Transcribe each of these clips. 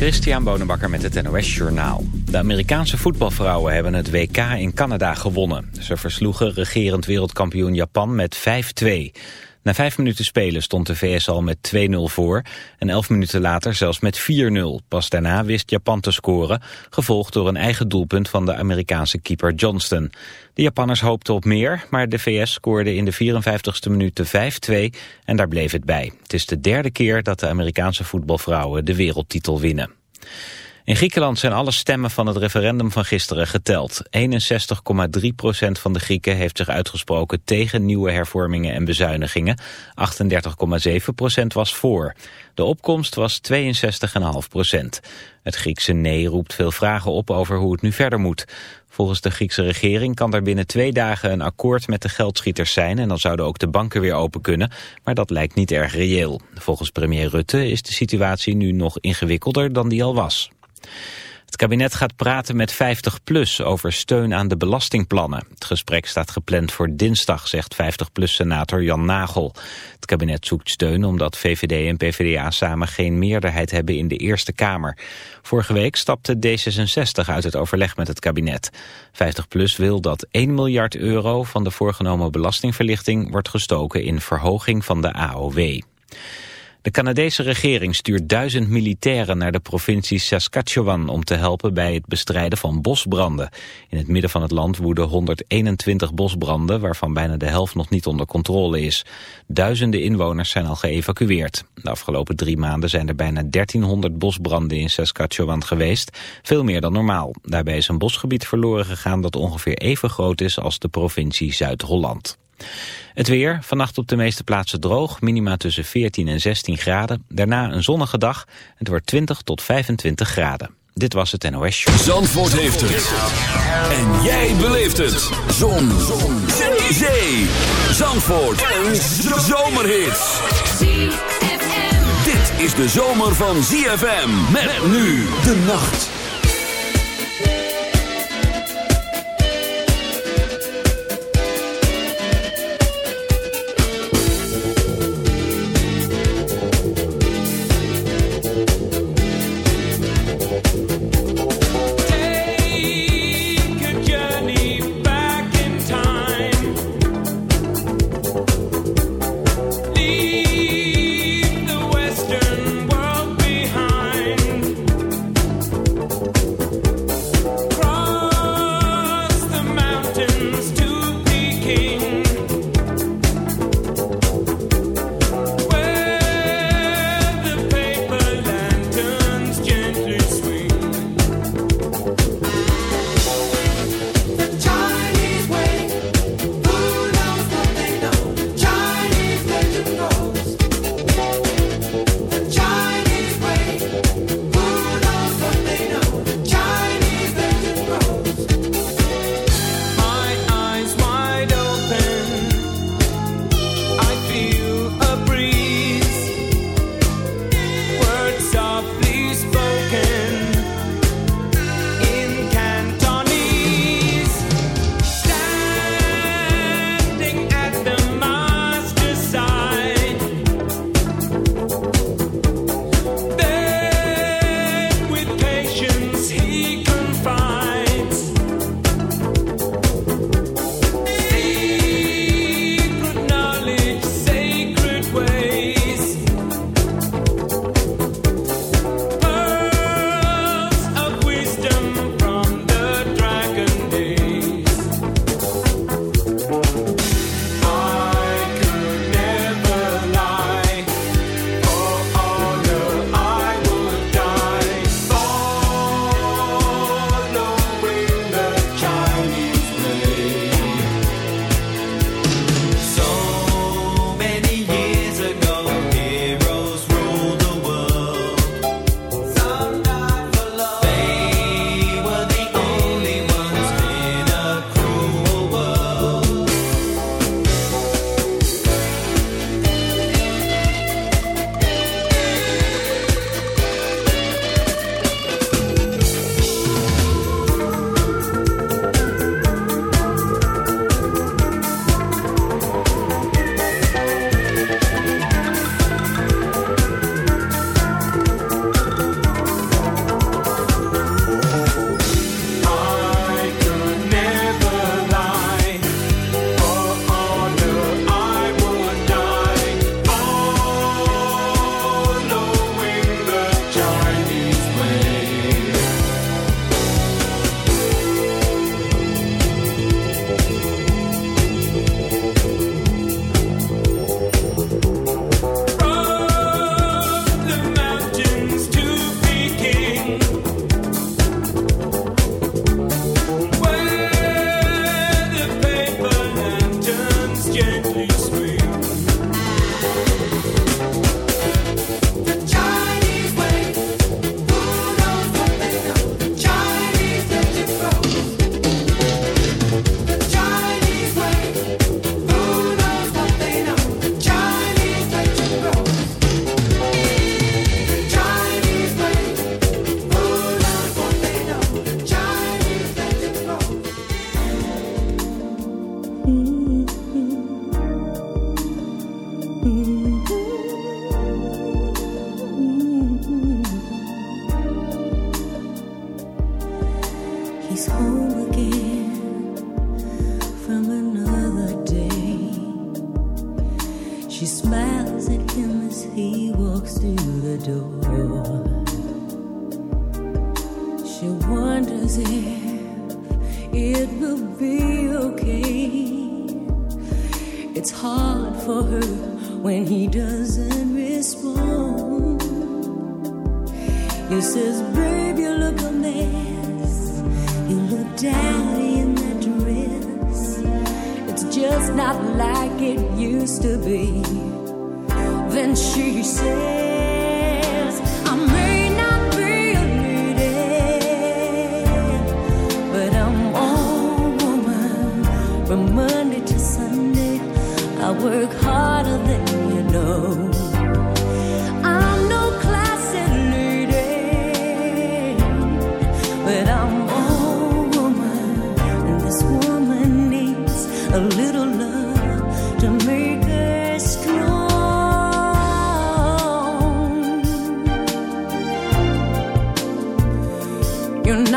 Christian Bonenbakker met het NOS Journaal. De Amerikaanse voetbalvrouwen hebben het WK in Canada gewonnen. Ze versloegen regerend wereldkampioen Japan met 5-2. Na vijf minuten spelen stond de VS al met 2-0 voor en elf minuten later zelfs met 4-0. Pas daarna wist Japan te scoren, gevolgd door een eigen doelpunt van de Amerikaanse keeper Johnston. De Japanners hoopten op meer, maar de VS scoorde in de 54ste minuut de 5-2 en daar bleef het bij. Het is de derde keer dat de Amerikaanse voetbalvrouwen de wereldtitel winnen. In Griekenland zijn alle stemmen van het referendum van gisteren geteld. 61,3% van de Grieken heeft zich uitgesproken tegen nieuwe hervormingen en bezuinigingen. 38,7% was voor. De opkomst was 62,5% Het Griekse nee roept veel vragen op over hoe het nu verder moet. Volgens de Griekse regering kan er binnen twee dagen een akkoord met de geldschieters zijn... en dan zouden ook de banken weer open kunnen, maar dat lijkt niet erg reëel. Volgens premier Rutte is de situatie nu nog ingewikkelder dan die al was. Het kabinet gaat praten met 50PLUS over steun aan de belastingplannen. Het gesprek staat gepland voor dinsdag, zegt 50PLUS-senator Jan Nagel. Het kabinet zoekt steun omdat VVD en PvdA samen geen meerderheid hebben in de Eerste Kamer. Vorige week stapte D66 uit het overleg met het kabinet. 50PLUS wil dat 1 miljard euro van de voorgenomen belastingverlichting wordt gestoken in verhoging van de AOW. De Canadese regering stuurt duizend militairen naar de provincie Saskatchewan om te helpen bij het bestrijden van bosbranden. In het midden van het land woeden 121 bosbranden, waarvan bijna de helft nog niet onder controle is. Duizenden inwoners zijn al geëvacueerd. De afgelopen drie maanden zijn er bijna 1300 bosbranden in Saskatchewan geweest, veel meer dan normaal. Daarbij is een bosgebied verloren gegaan dat ongeveer even groot is als de provincie Zuid-Holland. Het weer, vannacht op de meeste plaatsen droog, minima tussen 14 en 16 graden. Daarna een zonnige dag, het wordt 20 tot 25 graden. Dit was het NOS Show. Zandvoort heeft het. En jij beleeft het. Zon. Zon. Zee. Zee. Zandvoort. Een zomerhit. Dit is de zomer van ZFM. Met nu de nacht.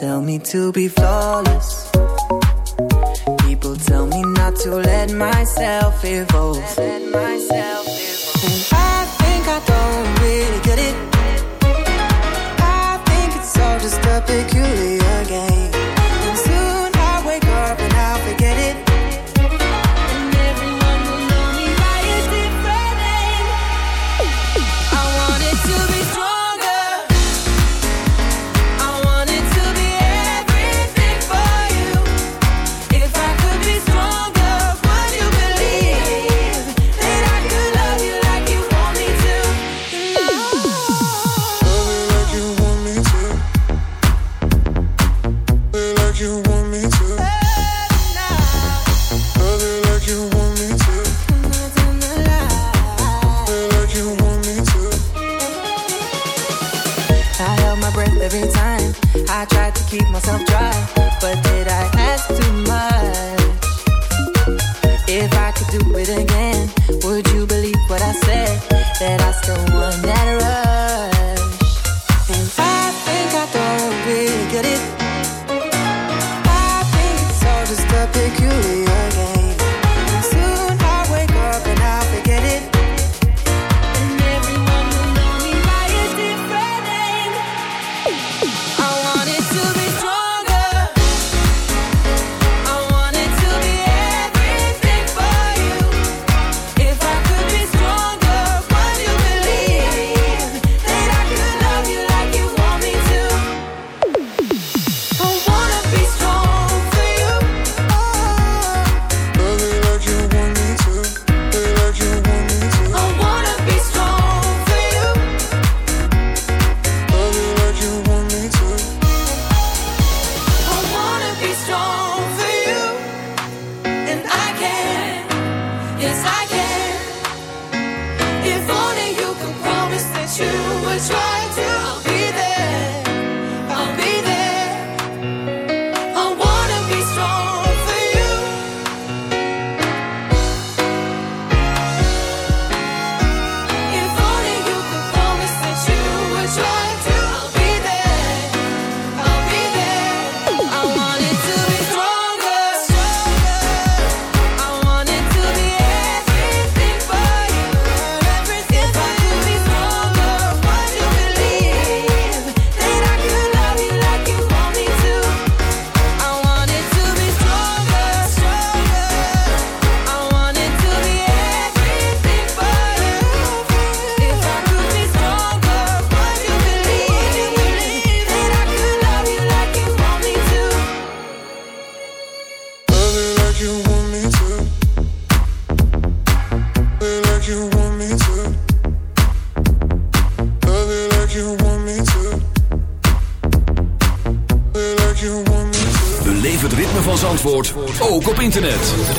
tell me to be flawless. People tell me not to let myself evolve. Let myself evolve. And I think I don't really get it.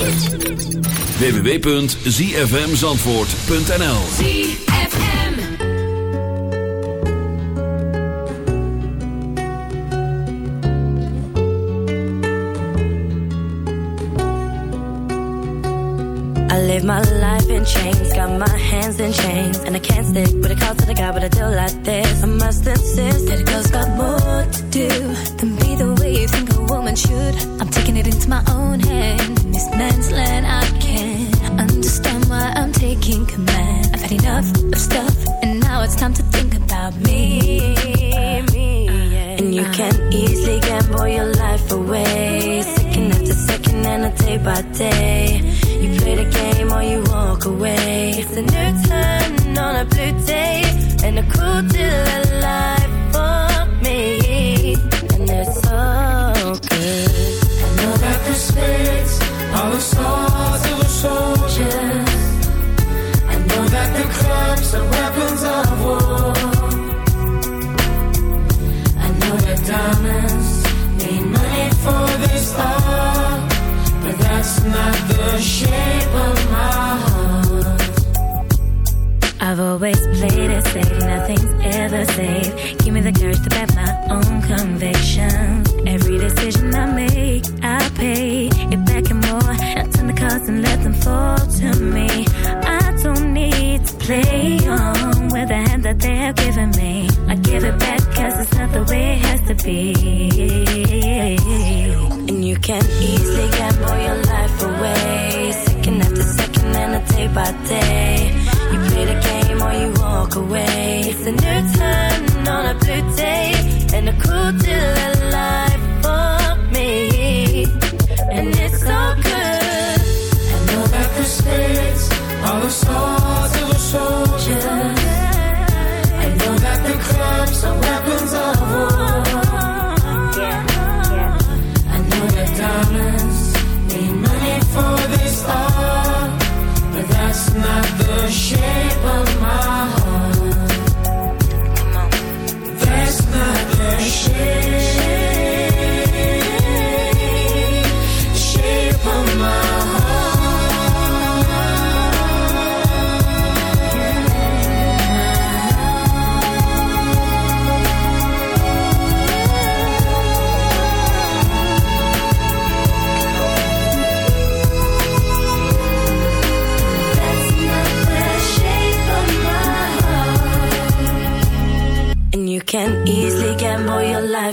www.zfmzandvoort.nl I live my life in chains, got my hands in chains, and I can't stick with a call to the guy, but I do like this. I must insist that a girl's got more to do than be the woman should. I'm taking it into my own hand. In this man's land, I can't understand why I'm taking command. I've had enough of stuff, and now it's time to think about me. me yeah. And you can easily gamble your life away, second after second and a day by day. You play the game or you walk away. It's a new turn on a blue day and a cool deal of Give me the courage to back my own convictions. Every decision I make, I pay it back and more. I turn the cards and let them fall to me. I don't need to play on with the hand that they have given me. I give it back cause it's not the way it has to be. And you can easily gamble your life away. Second after second and a day by day. You play the game or you walk away. It's a new turn on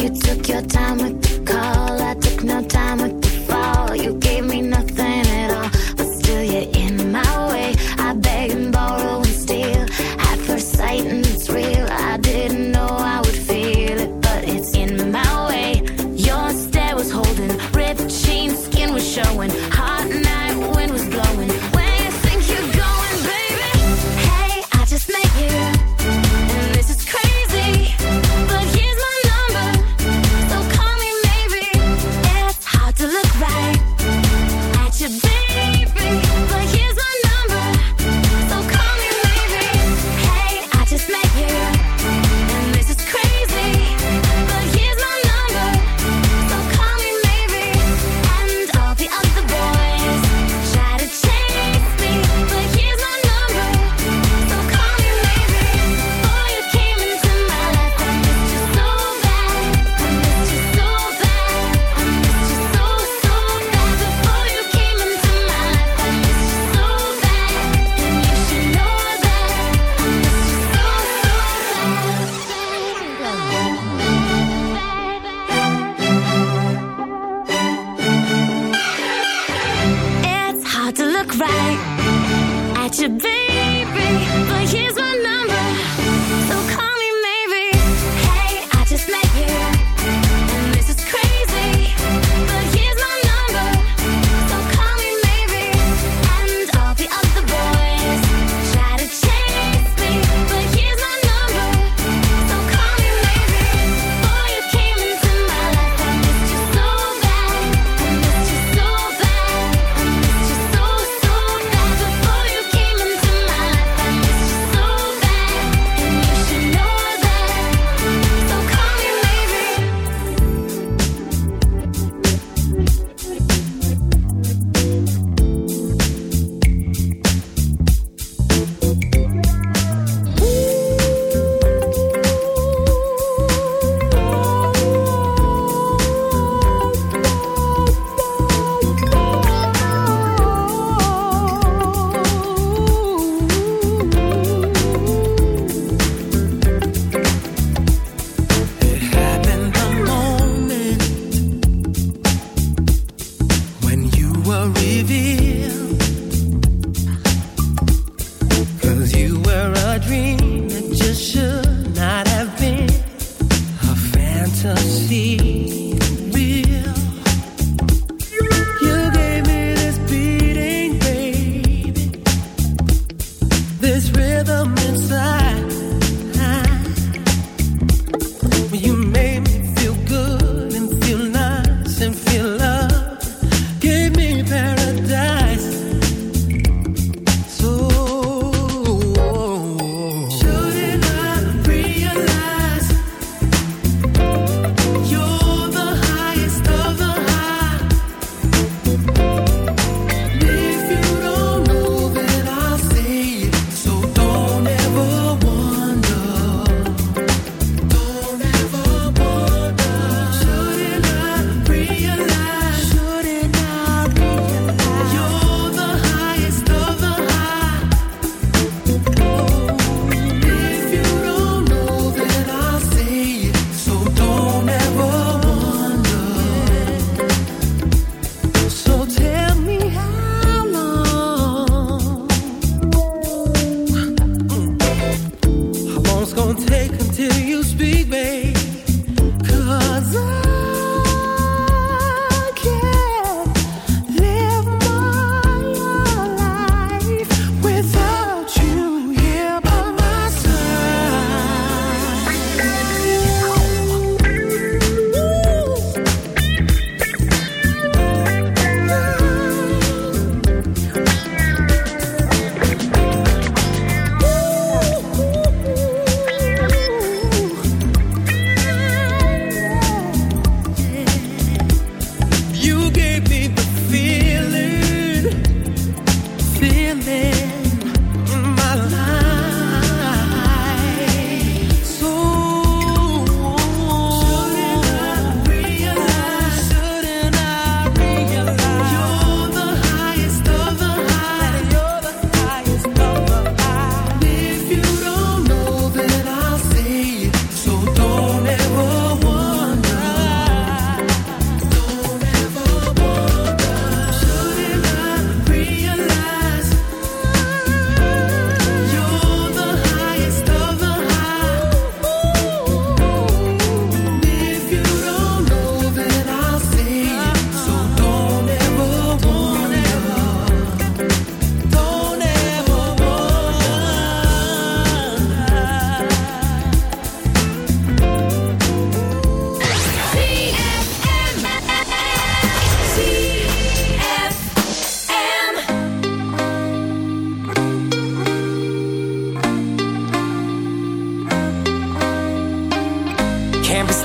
You took your time with the call. I took no time.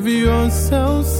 Give you yourself